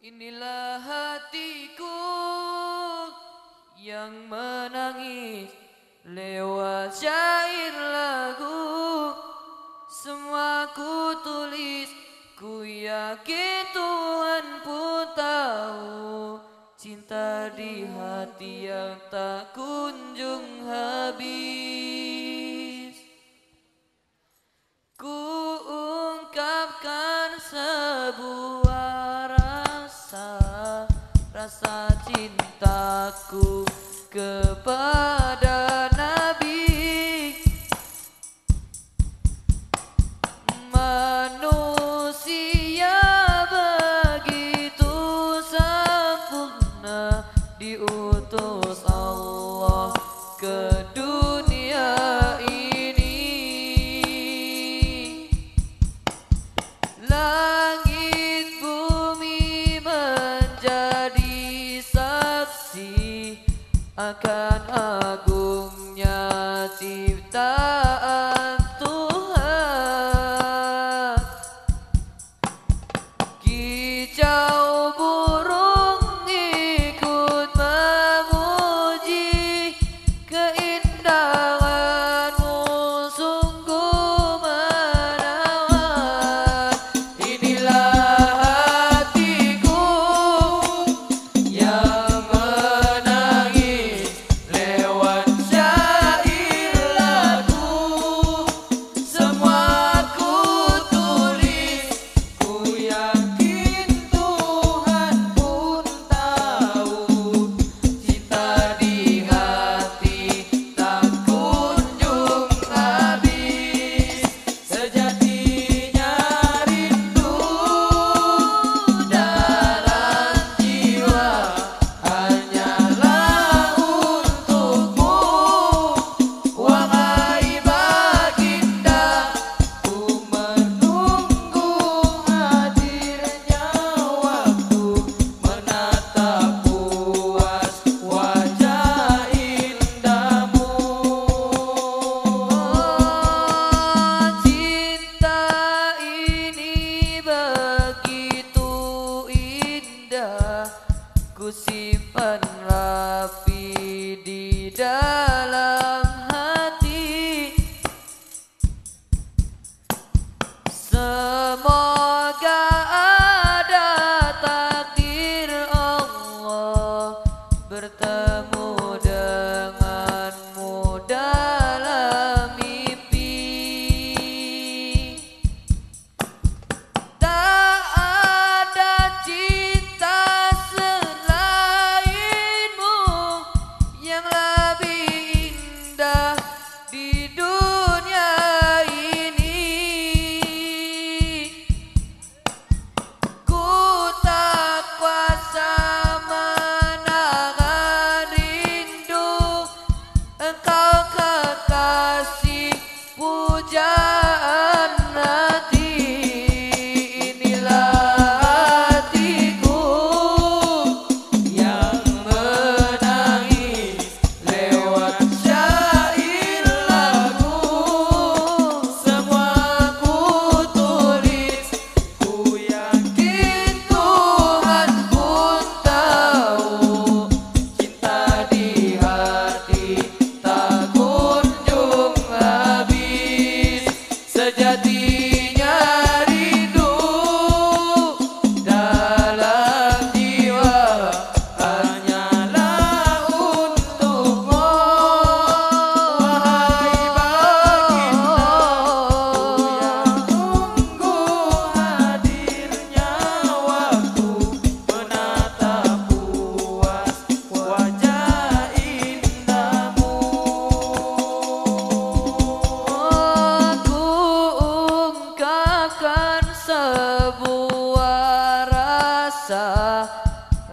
Inilah hatiku yang menangis lewat syair lagu. Semua ku tulis, ku yakin Tuhan pun tahu. Cinta di hati yang tak kunjung habis. rasa cintaku kepada Nabi. Manusia begitu sempurna diutus Allah. akan agungnya ciptaan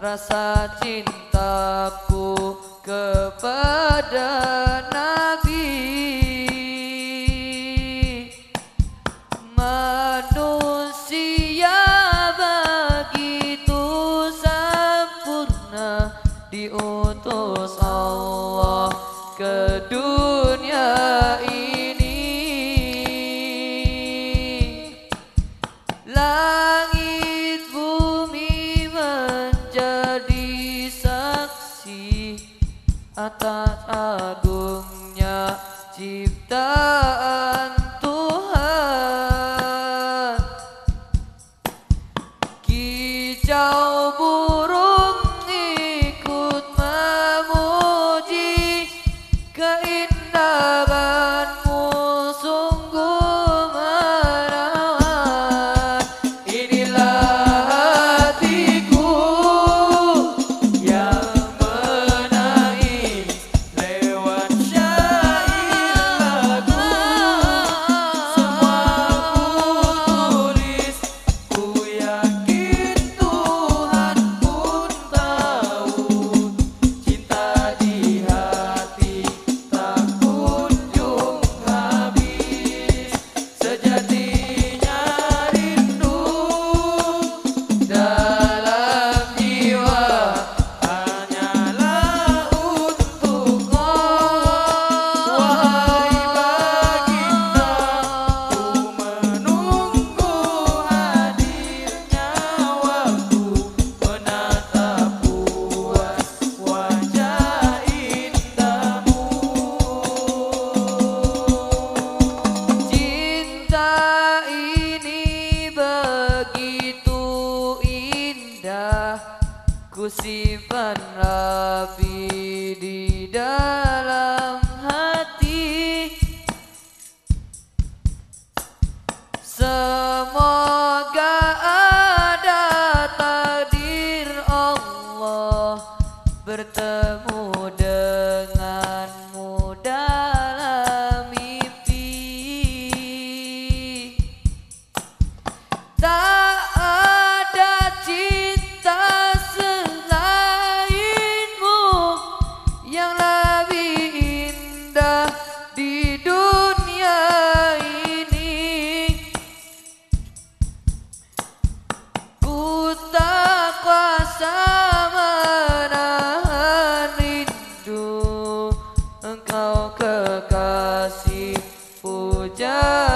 rasa cintaku kepada atas agungnya ciptaan soldier.